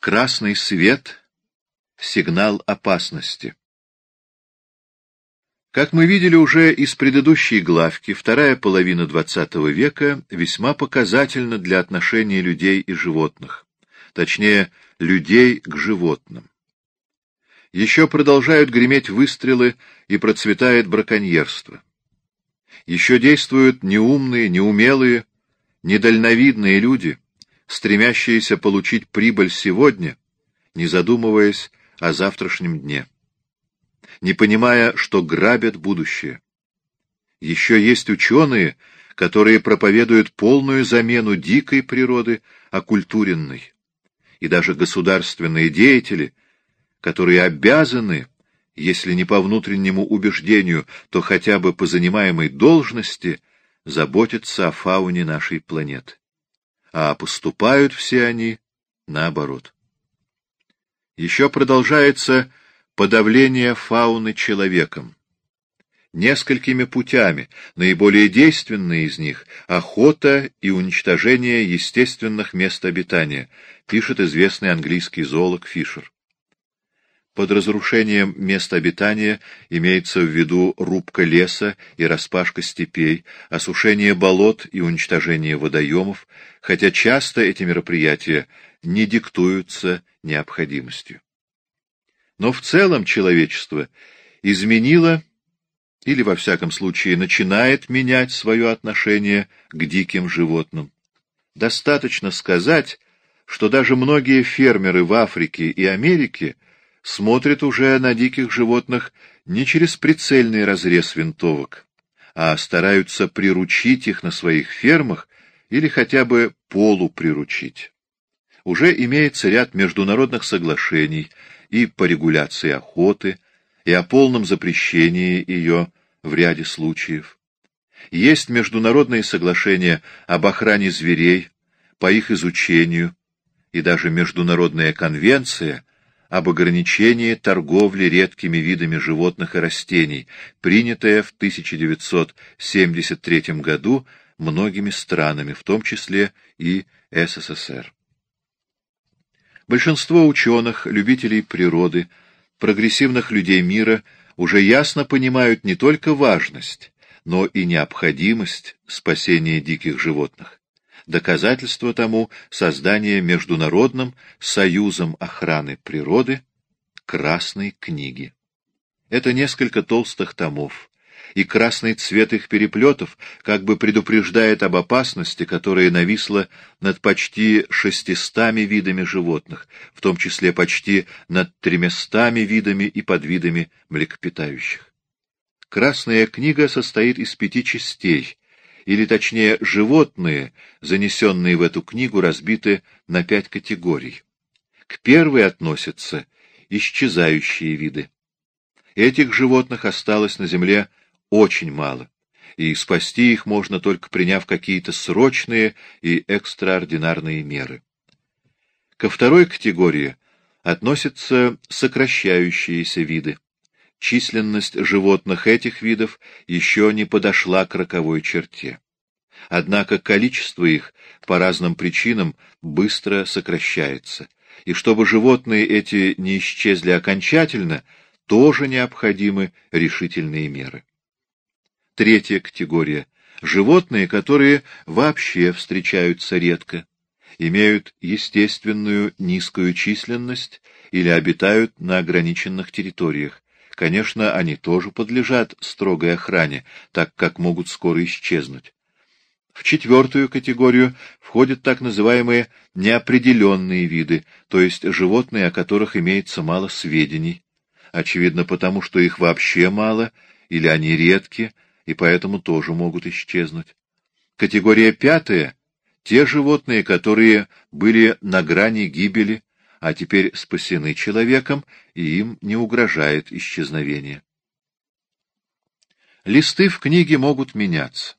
Красный свет — сигнал опасности. Как мы видели уже из предыдущей главки, вторая половина XX века весьма показательна для отношений людей и животных, точнее, людей к животным. Еще продолжают греметь выстрелы и процветает браконьерство. Еще действуют неумные, неумелые, недальновидные люди — стремящиеся получить прибыль сегодня, не задумываясь о завтрашнем дне, не понимая, что грабят будущее. Еще есть ученые, которые проповедуют полную замену дикой природы оккультуренной, и даже государственные деятели, которые обязаны, если не по внутреннему убеждению, то хотя бы по занимаемой должности, заботиться о фауне нашей планеты а поступают все они наоборот. Еще продолжается подавление фауны человеком. Несколькими путями, наиболее действенные из них — охота и уничтожение естественных мест обитания, пишет известный английский зоолог Фишер. Под разрушением мест обитания имеется в виду рубка леса и распашка степей, осушение болот и уничтожение водоемов, хотя часто эти мероприятия не диктуются необходимостью. Но в целом человечество изменило или, во всяком случае, начинает менять свое отношение к диким животным. Достаточно сказать, что даже многие фермеры в Африке и Америке – смотрят уже на диких животных не через прицельный разрез винтовок, а стараются приручить их на своих фермах или хотя бы полуприручить. Уже имеется ряд международных соглашений и по регуляции охоты, и о полном запрещении ее в ряде случаев. Есть международные соглашения об охране зверей, по их изучению, и даже международная конвенция об ограничении торговли редкими видами животных и растений, принятое в 1973 году многими странами, в том числе и СССР. Большинство ученых, любителей природы, прогрессивных людей мира уже ясно понимают не только важность, но и необходимость спасения диких животных. Доказательство тому — создание Международным союзом охраны природы Красной книги. Это несколько толстых томов, и красный цвет их переплетов как бы предупреждает об опасности, которая нависла над почти шестистами видами животных, в том числе почти над тремястами видами и подвидами млекопитающих. Красная книга состоит из пяти частей, или точнее животные, занесенные в эту книгу, разбиты на пять категорий. К первой относятся исчезающие виды. Этих животных осталось на Земле очень мало, и спасти их можно только приняв какие-то срочные и экстраординарные меры. Ко второй категории относятся сокращающиеся виды численность животных этих видов еще не подошла к роковой черте. Однако количество их по разным причинам быстро сокращается, и чтобы животные эти не исчезли окончательно, тоже необходимы решительные меры. Третья категория — животные, которые вообще встречаются редко, имеют естественную низкую численность или обитают на ограниченных территориях, Конечно, они тоже подлежат строгой охране, так как могут скоро исчезнуть. В четвертую категорию входят так называемые неопределенные виды, то есть животные, о которых имеется мало сведений. Очевидно потому, что их вообще мало, или они редки, и поэтому тоже могут исчезнуть. Категория пятая — те животные, которые были на грани гибели, а теперь спасены человеком, и им не угрожает исчезновение. Листы в книге могут меняться.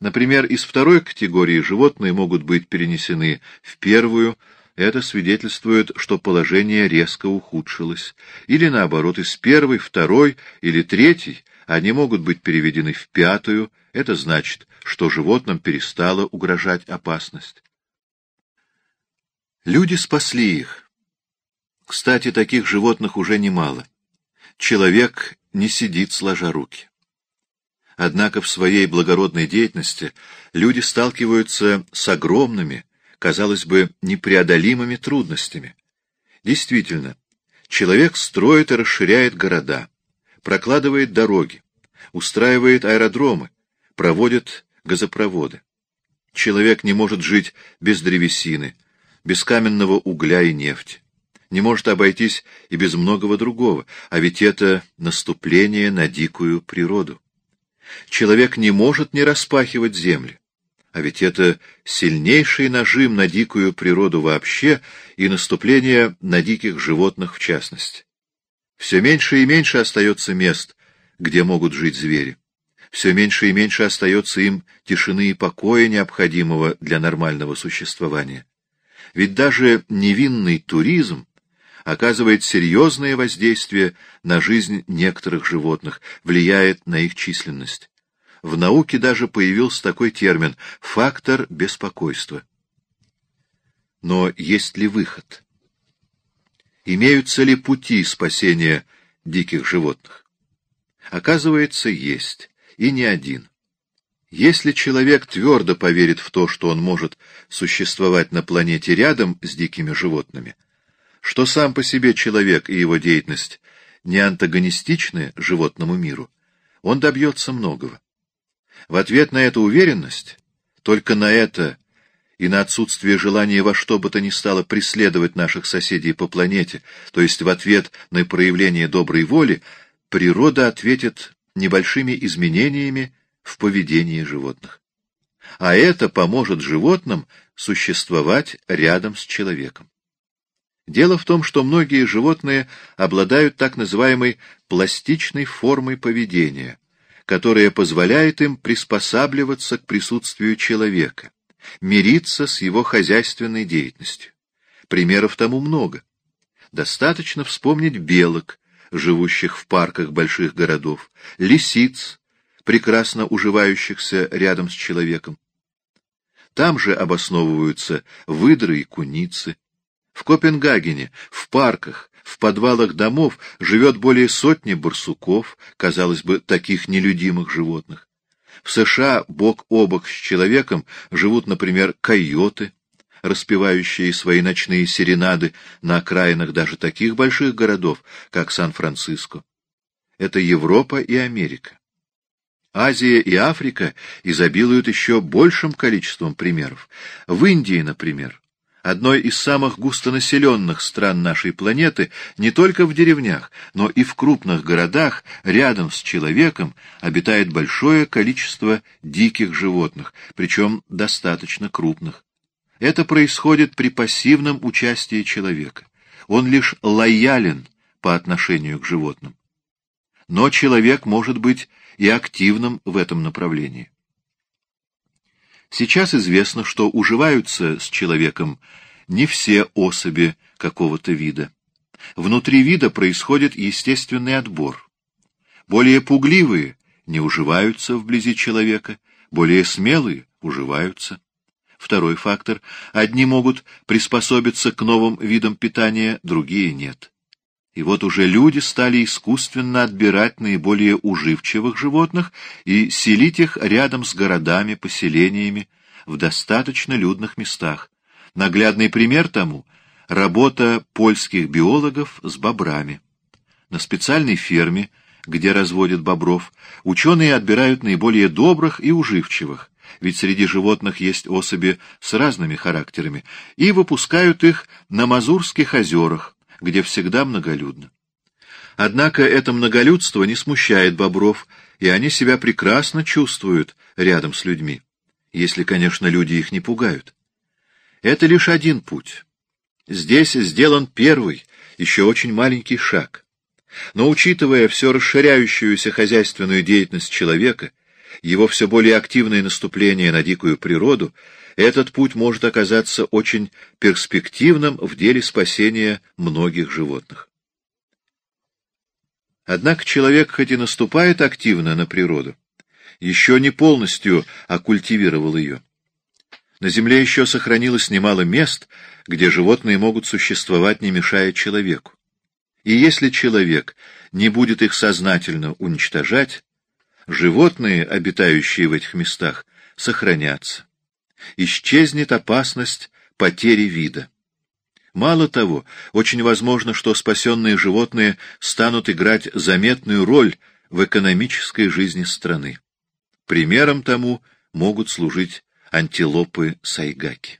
Например, из второй категории животные могут быть перенесены в первую, это свидетельствует, что положение резко ухудшилось. Или наоборот, из первой, второй или третьей они могут быть переведены в пятую, это значит, что животным перестала угрожать опасность. Люди спасли их, Кстати, таких животных уже немало. Человек не сидит сложа руки. Однако в своей благородной деятельности люди сталкиваются с огромными, казалось бы, непреодолимыми трудностями. Действительно, человек строит и расширяет города, прокладывает дороги, устраивает аэродромы, проводит газопроводы. Человек не может жить без древесины, без каменного угля и нефти. Не может обойтись и без многого другого, а ведь это наступление на дикую природу. Человек не может не распахивать земли, а ведь это сильнейший нажим на дикую природу вообще и наступление на диких животных в частности. Все меньше и меньше остается мест, где могут жить звери все меньше и меньше остается им тишины и покоя, необходимого для нормального существования. Ведь даже невинный туризм оказывает серьезное воздействие на жизнь некоторых животных, влияет на их численность. В науке даже появился такой термин — фактор беспокойства. Но есть ли выход? Имеются ли пути спасения диких животных? Оказывается, есть и не один. Если человек твердо поверит в то, что он может существовать на планете рядом с дикими животными, что сам по себе человек и его деятельность не антагонистичны животному миру, он добьется многого. В ответ на эту уверенность, только на это и на отсутствие желания во что бы то ни стало преследовать наших соседей по планете, то есть в ответ на проявление доброй воли, природа ответит небольшими изменениями в поведении животных. А это поможет животным существовать рядом с человеком. Дело в том, что многие животные обладают так называемой пластичной формой поведения, которая позволяет им приспосабливаться к присутствию человека, мириться с его хозяйственной деятельностью. Примеров тому много. Достаточно вспомнить белок, живущих в парках больших городов, лисиц, прекрасно уживающихся рядом с человеком. Там же обосновываются выдры и куницы. В Копенгагене, в парках, в подвалах домов живет более сотни барсуков, казалось бы, таких нелюдимых животных. В США бок о бок с человеком живут, например, койоты, распевающие свои ночные серенады на окраинах даже таких больших городов, как Сан-Франциско. Это Европа и Америка. Азия и Африка изобилуют еще большим количеством примеров. В Индии, например, одной из самых густонаселенных стран нашей планеты, не только в деревнях, но и в крупных городах, рядом с человеком, обитает большое количество диких животных, причем достаточно крупных. Это происходит при пассивном участии человека. Он лишь лоялен по отношению к животным. Но человек может быть и активным в этом направлении. Сейчас известно, что уживаются с человеком не все особи какого-то вида. Внутри вида происходит естественный отбор. Более пугливые не уживаются вблизи человека, более смелые уживаются. Второй фактор — одни могут приспособиться к новым видам питания, другие нет. И вот уже люди стали искусственно отбирать наиболее уживчивых животных и селить их рядом с городами, поселениями, в достаточно людных местах. Наглядный пример тому — работа польских биологов с бобрами. На специальной ферме, где разводят бобров, ученые отбирают наиболее добрых и уживчивых, ведь среди животных есть особи с разными характерами, и выпускают их на Мазурских озерах, где всегда многолюдно. Однако это многолюдство не смущает бобров, и они себя прекрасно чувствуют рядом с людьми, если, конечно, люди их не пугают. Это лишь один путь. Здесь сделан первый, еще очень маленький шаг. Но учитывая все расширяющуюся хозяйственную деятельность человека, его все более активное наступление на дикую природу, этот путь может оказаться очень перспективным в деле спасения многих животных. Однако человек хоть и наступает активно на природу, еще не полностью оккультивировал ее. На Земле еще сохранилось немало мест, где животные могут существовать, не мешая человеку. И если человек не будет их сознательно уничтожать, животные, обитающие в этих местах, сохранятся. Исчезнет опасность потери вида. Мало того, очень возможно, что спасенные животные станут играть заметную роль в экономической жизни страны. Примером тому могут служить антилопы сайгаки.